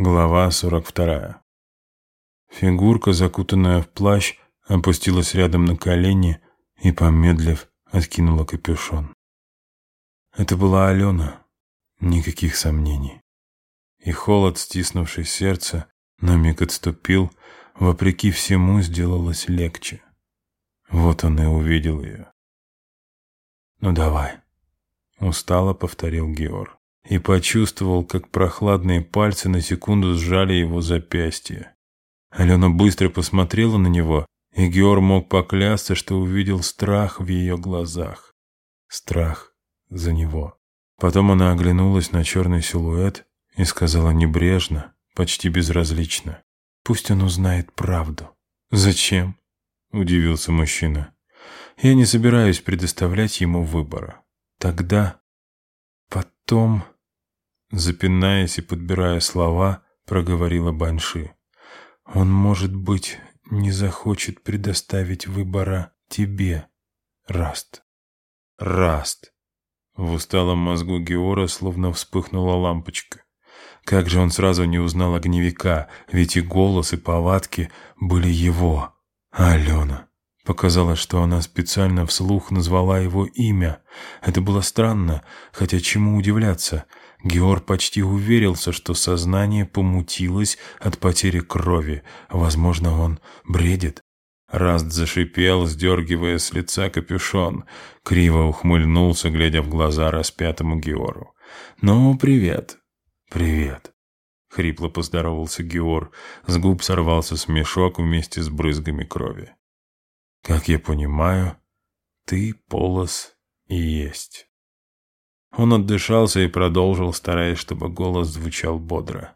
Глава 42. Фигурка, закутанная в плащ, опустилась рядом на колени и, помедлив, откинула капюшон. Это была Алена, никаких сомнений. И холод, стиснувший сердце, на миг отступил, вопреки всему сделалось легче. Вот он и увидел ее. «Ну давай», — устало повторил Георг и почувствовал, как прохладные пальцы на секунду сжали его запястье. Алена быстро посмотрела на него, и Геор мог поклясться, что увидел страх в ее глазах. Страх за него. Потом она оглянулась на черный силуэт и сказала небрежно, почти безразлично. «Пусть он узнает правду». «Зачем?» – удивился мужчина. «Я не собираюсь предоставлять ему выбора. Тогда, потом...» Запинаясь и подбирая слова, проговорила Банши. «Он, может быть, не захочет предоставить выбора тебе, Раст». «Раст». В усталом мозгу Геора словно вспыхнула лампочка. Как же он сразу не узнал огневика, ведь и голос, и повадки были его. Алена. Показалось, что она специально вслух назвала его имя. Это было странно, хотя чему удивляться. Георг почти уверился, что сознание помутилось от потери крови. Возможно, он бредит. Раст зашипел, сдергивая с лица капюшон. Криво ухмыльнулся, глядя в глаза распятому Геору. «Ну, привет». «Привет». Хрипло поздоровался Геор. С губ сорвался смешок вместе с брызгами крови. «Как я понимаю, ты полос и есть». Он отдышался и продолжил, стараясь, чтобы голос звучал бодро.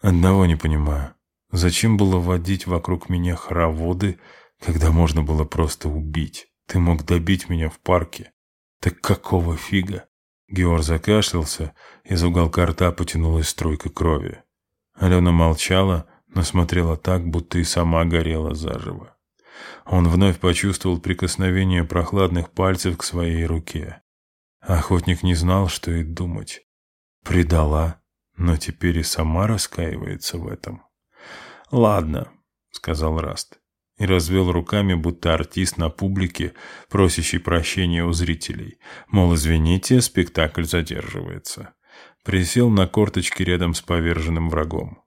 «Одного не понимаю. Зачем было водить вокруг меня хороводы, когда можно было просто убить? Ты мог добить меня в парке. Так какого фига?» Георг закашлялся, из уголка рта потянулась струйка крови. Алена молчала, но смотрела так, будто и сама горела заживо. Он вновь почувствовал прикосновение прохладных пальцев к своей руке. Охотник не знал, что и думать. Предала, но теперь и сама раскаивается в этом. «Ладно», — сказал Раст, и развел руками, будто артист на публике, просящий прощения у зрителей. Мол, извините, спектакль задерживается. Присел на корточки рядом с поверженным врагом.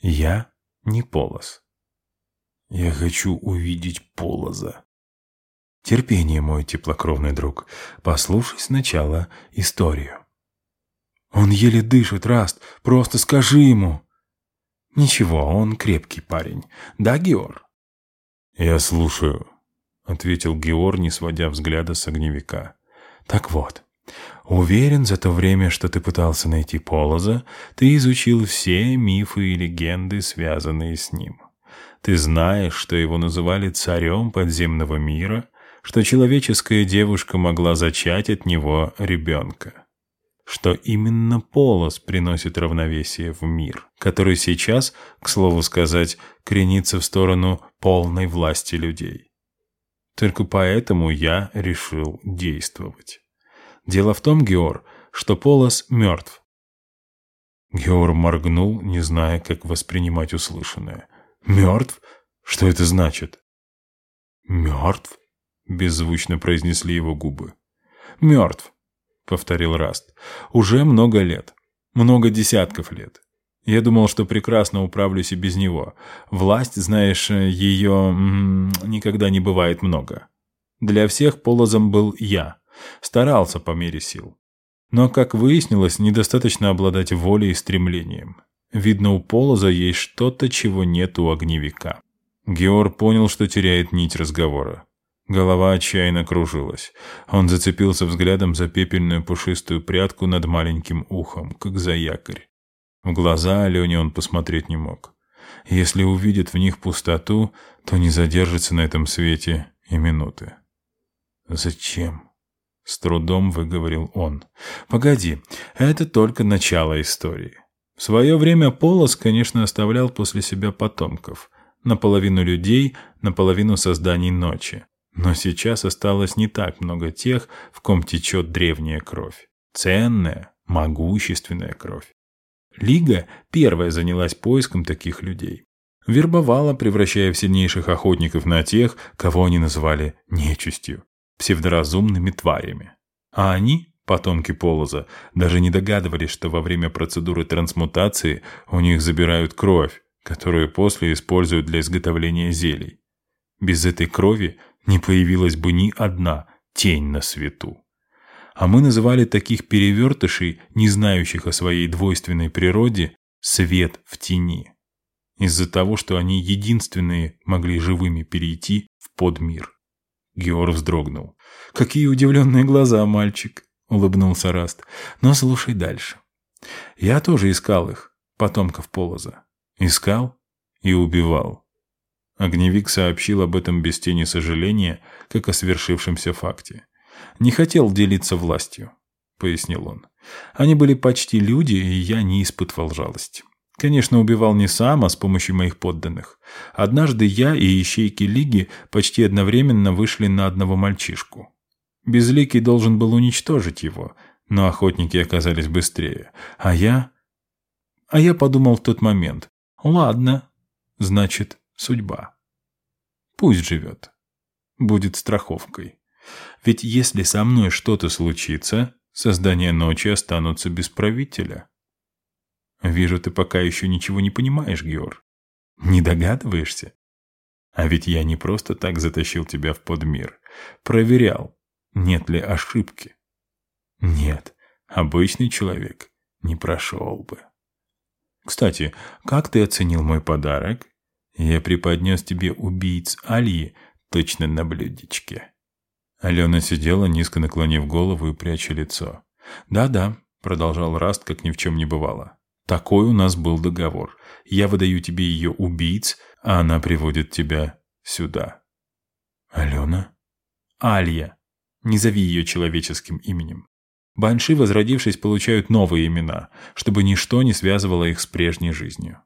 «Я не Полос. Я хочу увидеть Полоза». Терпение, мой теплокровный друг. Послушай сначала историю. Он еле дышит, Раст. Просто скажи ему. Ничего, он крепкий парень. Да, Геор? Я слушаю, ответил Геор, не сводя взгляда с огневика. Так вот, уверен, за то время, что ты пытался найти Полоза, ты изучил все мифы и легенды, связанные с ним. Ты знаешь, что его называли царем подземного мира — что человеческая девушка могла зачать от него ребенка. Что именно полос приносит равновесие в мир, который сейчас, к слову сказать, кренится в сторону полной власти людей. Только поэтому я решил действовать. Дело в том, Геор, что Полос мертв. Геор моргнул, не зная, как воспринимать услышанное. «Мертв? Что это значит?» «Мертв?» Беззвучно произнесли его губы. «Мертв», — повторил Раст. «Уже много лет. Много десятков лет. Я думал, что прекрасно управлюсь и без него. Власть, знаешь, ее м -м, никогда не бывает много. Для всех полозом был я. Старался по мере сил. Но, как выяснилось, недостаточно обладать волей и стремлением. Видно, у полоза есть что-то, чего нет у огневика. Геор понял, что теряет нить разговора. Голова отчаянно кружилась. Он зацепился взглядом за пепельную пушистую прядку над маленьким ухом, как за якорь. В глаза Алене он посмотреть не мог. Если увидит в них пустоту, то не задержится на этом свете и минуты. «Зачем?» — с трудом выговорил он. «Погоди, это только начало истории. В свое время Полос, конечно, оставлял после себя потомков. Наполовину людей, наполовину созданий ночи. Но сейчас осталось не так много тех, в ком течет древняя кровь. Ценная, могущественная кровь. Лига первая занялась поиском таких людей. Вербовала, превращая в сильнейших охотников на тех, кого они называли нечистью, псевдоразумными тварями. А они, потомки Полоза, даже не догадывались, что во время процедуры трансмутации у них забирают кровь, которую после используют для изготовления зелий. Без этой крови не появилась бы ни одна тень на свету. А мы называли таких перевертышей, не знающих о своей двойственной природе, свет в тени. Из-за того, что они единственные могли живыми перейти в подмир. Геор вздрогнул. «Какие удивленные глаза, мальчик!» — улыбнулся Раст. «Но слушай дальше. Я тоже искал их, потомков Полоза. Искал и убивал. Огневик сообщил об этом без тени сожаления, как о свершившемся факте. «Не хотел делиться властью», — пояснил он. «Они были почти люди, и я не испытывал жалости. Конечно, убивал не сам, а с помощью моих подданных. Однажды я и ищейки Лиги почти одновременно вышли на одного мальчишку. Безликий должен был уничтожить его, но охотники оказались быстрее. А я... А я подумал в тот момент. Ладно, значит, судьба. Пусть живет. Будет страховкой. Ведь если со мной что-то случится, создания ночи останутся без правителя. Вижу, ты пока еще ничего не понимаешь, Геор. Не догадываешься? А ведь я не просто так затащил тебя в подмир. Проверял, нет ли ошибки. Нет, обычный человек не прошел бы. Кстати, как ты оценил мой подарок? Я преподнес тебе убийц Альи точно на блюдечке». Алена сидела, низко наклонив голову и пряча лицо. «Да-да», — продолжал Раст, как ни в чем не бывало. «Такой у нас был договор. Я выдаю тебе ее убийц, а она приводит тебя сюда». «Алена?» «Алья. Не зови ее человеческим именем. Банши, возродившись, получают новые имена, чтобы ничто не связывало их с прежней жизнью.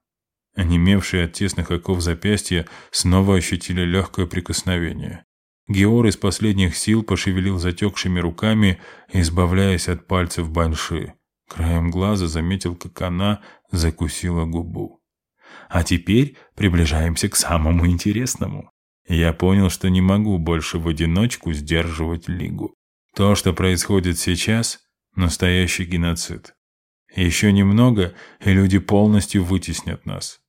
Онемевшие от тесных оков запястья снова ощутили легкое прикосновение. Геор из последних сил пошевелил затекшими руками, избавляясь от пальцев банши. Краем глаза заметил, как она закусила губу. А теперь приближаемся к самому интересному. Я понял, что не могу больше в одиночку сдерживать Лигу. То, что происходит сейчас – настоящий геноцид. Еще немного, и люди полностью вытеснят нас.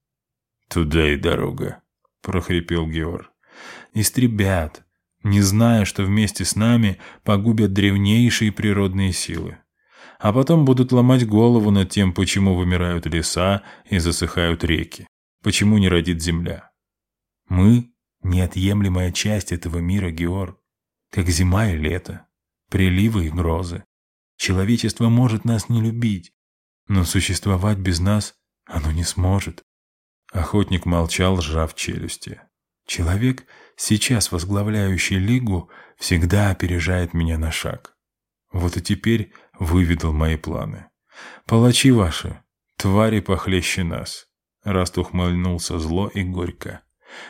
«Туда и дорога», — прохрипел Геор. «Истребят, не зная, что вместе с нами погубят древнейшие природные силы. А потом будут ломать голову над тем, почему вымирают леса и засыхают реки, почему не родит земля. Мы — неотъемлемая часть этого мира, Геор, как зима и лето, приливы и грозы. Человечество может нас не любить, но существовать без нас оно не сможет. Охотник молчал, сжав челюсти. Человек, сейчас возглавляющий Лигу, всегда опережает меня на шаг. Вот и теперь выведал мои планы. Палачи ваши, твари похлеще нас. Раст ухмыльнулся зло и горько.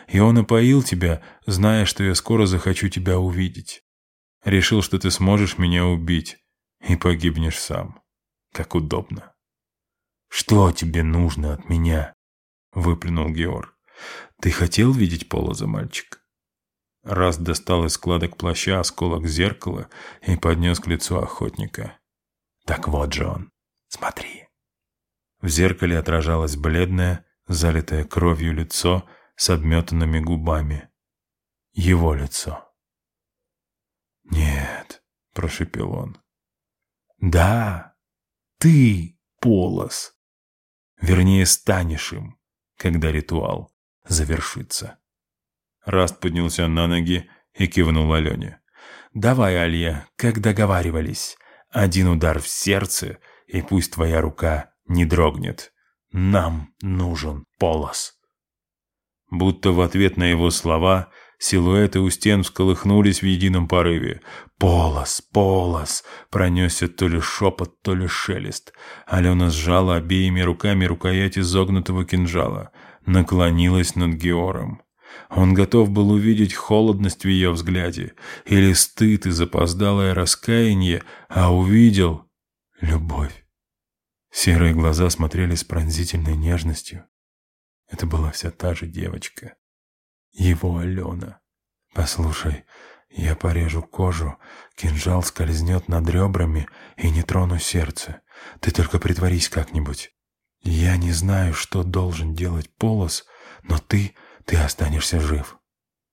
И он опоил тебя, зная, что я скоро захочу тебя увидеть. Решил, что ты сможешь меня убить и погибнешь сам. Как удобно. Что тебе нужно от меня? Выплюнул Георг. «Ты хотел видеть Полоза, мальчик?» Раз достал из складок плаща осколок зеркала и поднес к лицу охотника. «Так вот же он. Смотри». В зеркале отражалось бледное, залитое кровью лицо с обметанными губами. Его лицо. «Нет», — прошепел он. «Да, ты, Полос. Вернее, станешь им когда ритуал завершится. Раст поднялся на ноги и кивнул Алене. «Давай, Алья, как договаривались. Один удар в сердце, и пусть твоя рука не дрогнет. Нам нужен полос». Будто в ответ на его слова силуэты у стен всколыхнулись в едином порыве. «Полос! Полос!» Пронесся то ли шепот, то ли шелест. Алена сжала обеими руками рукоять изогнутого кинжала. Наклонилась над Геором. Он готов был увидеть холодность в ее взгляде, или стыд и запоздалое раскаяние, а увидел любовь. Серые глаза смотрели с пронзительной нежностью. Это была вся та же девочка. Его Алена. «Послушай, я порежу кожу, кинжал скользнет над ребрами и не трону сердце. Ты только притворись как-нибудь. Я не знаю, что должен делать Полос, но ты, ты останешься жив».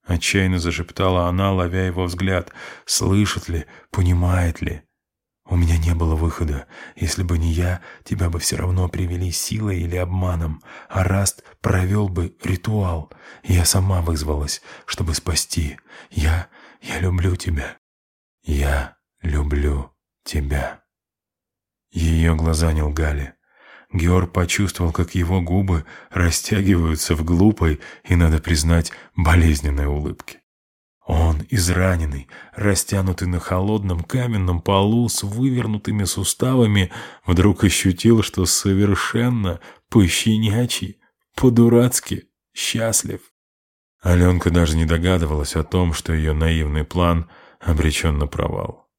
Отчаянно зашептала она, ловя его взгляд. Слышит ли, понимает ли? У меня не было выхода. Если бы не я, тебя бы все равно привели силой или обманом. А Раст провел бы ритуал. Я сама вызвалась, чтобы спасти. Я... я люблю тебя. Я люблю тебя. Ее глаза не лгали. Георг почувствовал, как его губы растягиваются в глупой и, надо признать, болезненной улыбке. Он, израненный, растянутый на холодном каменном полу с вывернутыми суставами, вдруг ощутил, что совершенно по-щенячьи, по-дурацки счастлив. Аленка даже не догадывалась о том, что ее наивный план обречен на провал.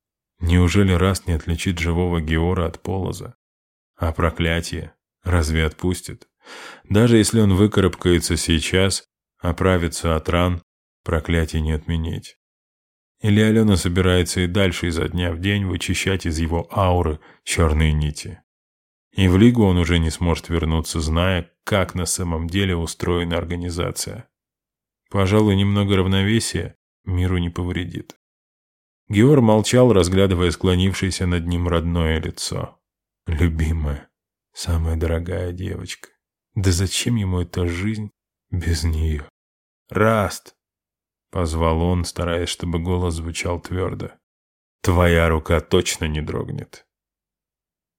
Неужели раз не отличит живого Геора от полоза? А проклятие разве отпустит? Даже если он выкарабкается сейчас, оправится от ран, проклятие не отменить. Или Алена собирается и дальше изо дня в день вычищать из его ауры черные нити. И в Лигу он уже не сможет вернуться, зная, как на самом деле устроена организация. Пожалуй, немного равновесия миру не повредит. Геор молчал, разглядывая склонившееся над ним родное лицо. Любимая, самая дорогая девочка. Да зачем ему эта жизнь без нее? «Раст!» — позвал он, стараясь, чтобы голос звучал твердо. «Твоя рука точно не дрогнет».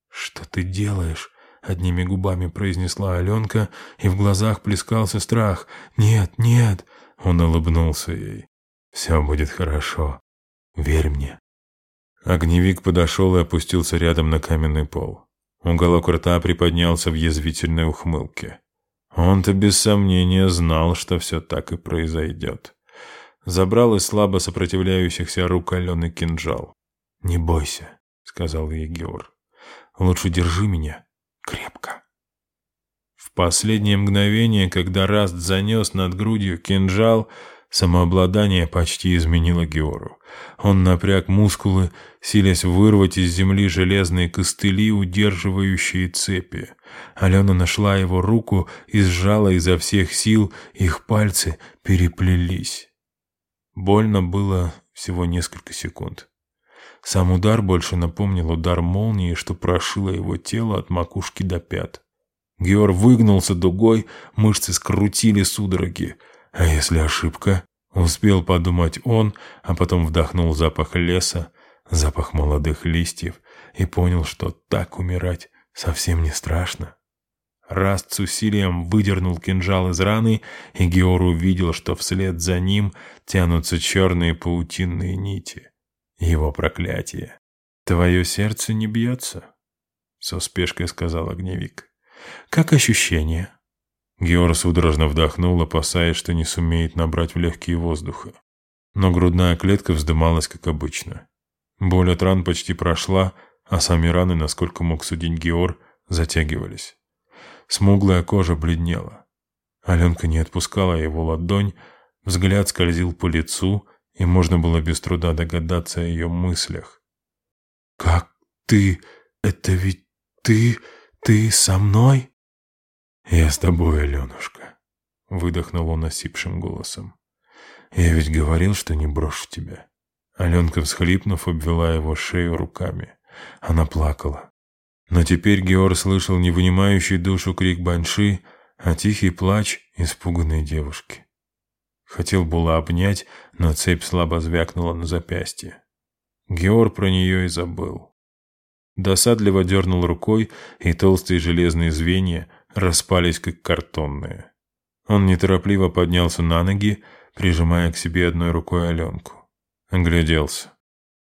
«Что ты делаешь?» — одними губами произнесла Аленка, и в глазах плескался страх. «Нет, нет!» — он улыбнулся ей. «Все будет хорошо. Верь мне». Огневик подошел и опустился рядом на каменный пол. Уголок рта приподнялся в язвительной ухмылке. Он-то без сомнения знал, что все так и произойдет. Забрал из слабо сопротивляющихся рук Алены кинжал. «Не бойся», — сказал ей Геор. «Лучше держи меня крепко». В последнее мгновение, когда Раст занес над грудью кинжал, Самообладание почти изменило Геору. Он напряг мускулы, силясь вырвать из земли железные костыли, удерживающие цепи. Алена нашла его руку и сжала изо всех сил, их пальцы переплелись. Больно было всего несколько секунд. Сам удар больше напомнил удар молнии, что прошило его тело от макушки до пят. Геор выгнулся дугой, мышцы скрутили судороги. А если ошибка? Успел подумать он, а потом вдохнул запах леса, запах молодых листьев и понял, что так умирать совсем не страшно. Раст с усилием выдернул кинжал из раны, и Геор увидел, что вслед за ним тянутся черные паутинные нити. Его проклятие. «Твое сердце не бьется?» — с успешкой сказал огневик. «Как ощущение?» Геор судорожно вдохнул, опасаясь, что не сумеет набрать в легкие воздуха. Но грудная клетка вздымалась, как обычно. Боль от ран почти прошла, а сами раны, насколько мог судить Геор, затягивались. Смуглая кожа бледнела. Аленка не отпускала его ладонь, взгляд скользил по лицу, и можно было без труда догадаться о ее мыслях. «Как ты? Это ведь ты? Ты со мной?» «Я с тобой, Аленушка», — выдохнул он осипшим голосом. «Я ведь говорил, что не брошу тебя». Аленка, всхлипнув, обвела его шею руками. Она плакала. Но теперь Геор слышал не вынимающий душу крик Банши, а тихий плач испуганной девушки. Хотел было обнять, но цепь слабо звякнула на запястье. Геор про нее и забыл. Досадливо дернул рукой, и толстые железные звенья распались, как картонные. Он неторопливо поднялся на ноги, прижимая к себе одной рукой Аленку. Огляделся.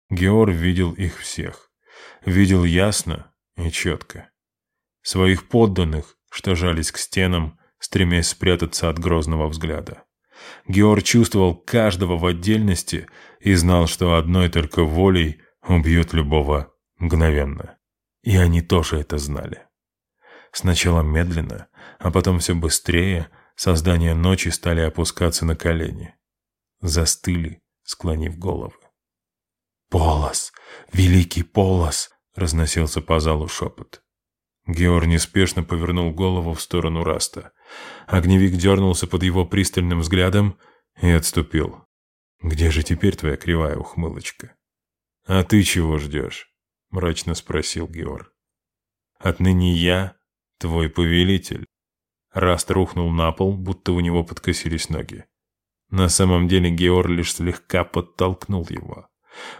Геор видел их всех. Видел ясно и четко. Своих подданных, что жались к стенам, стремясь спрятаться от грозного взгляда. Геор чувствовал каждого в отдельности и знал, что одной только волей убьет любого мгновенно. И они тоже это знали. Сначала медленно, а потом все быстрее создания ночи стали опускаться на колени. Застыли, склонив головы. «Полос! Великий Полос!» — разносился по залу шепот. Геор неспешно повернул голову в сторону Раста. Огневик дернулся под его пристальным взглядом и отступил. «Где же теперь твоя кривая ухмылочка?» «А ты чего ждешь?» — мрачно спросил Геор. «Отныне я твой повелитель». Раст рухнул на пол, будто у него подкосились ноги. На самом деле Геор лишь слегка подтолкнул его.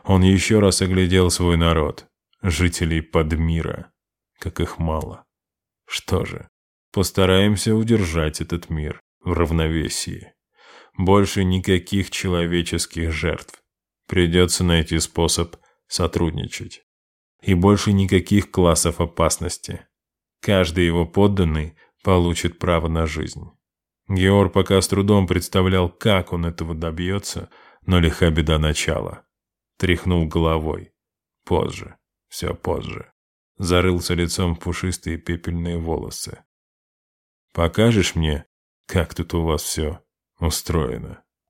Он еще раз оглядел свой народ, жителей Подмира как их мало. Что же, постараемся удержать этот мир в равновесии. Больше никаких человеческих жертв. Придется найти способ сотрудничать. И больше никаких классов опасности. Каждый его подданный получит право на жизнь. Геор пока с трудом представлял, как он этого добьется, но лиха беда начала. Тряхнул головой. Позже, все позже зарылся лицом в пушистые пепельные волосы. «Покажешь мне, как тут у вас все устроено?»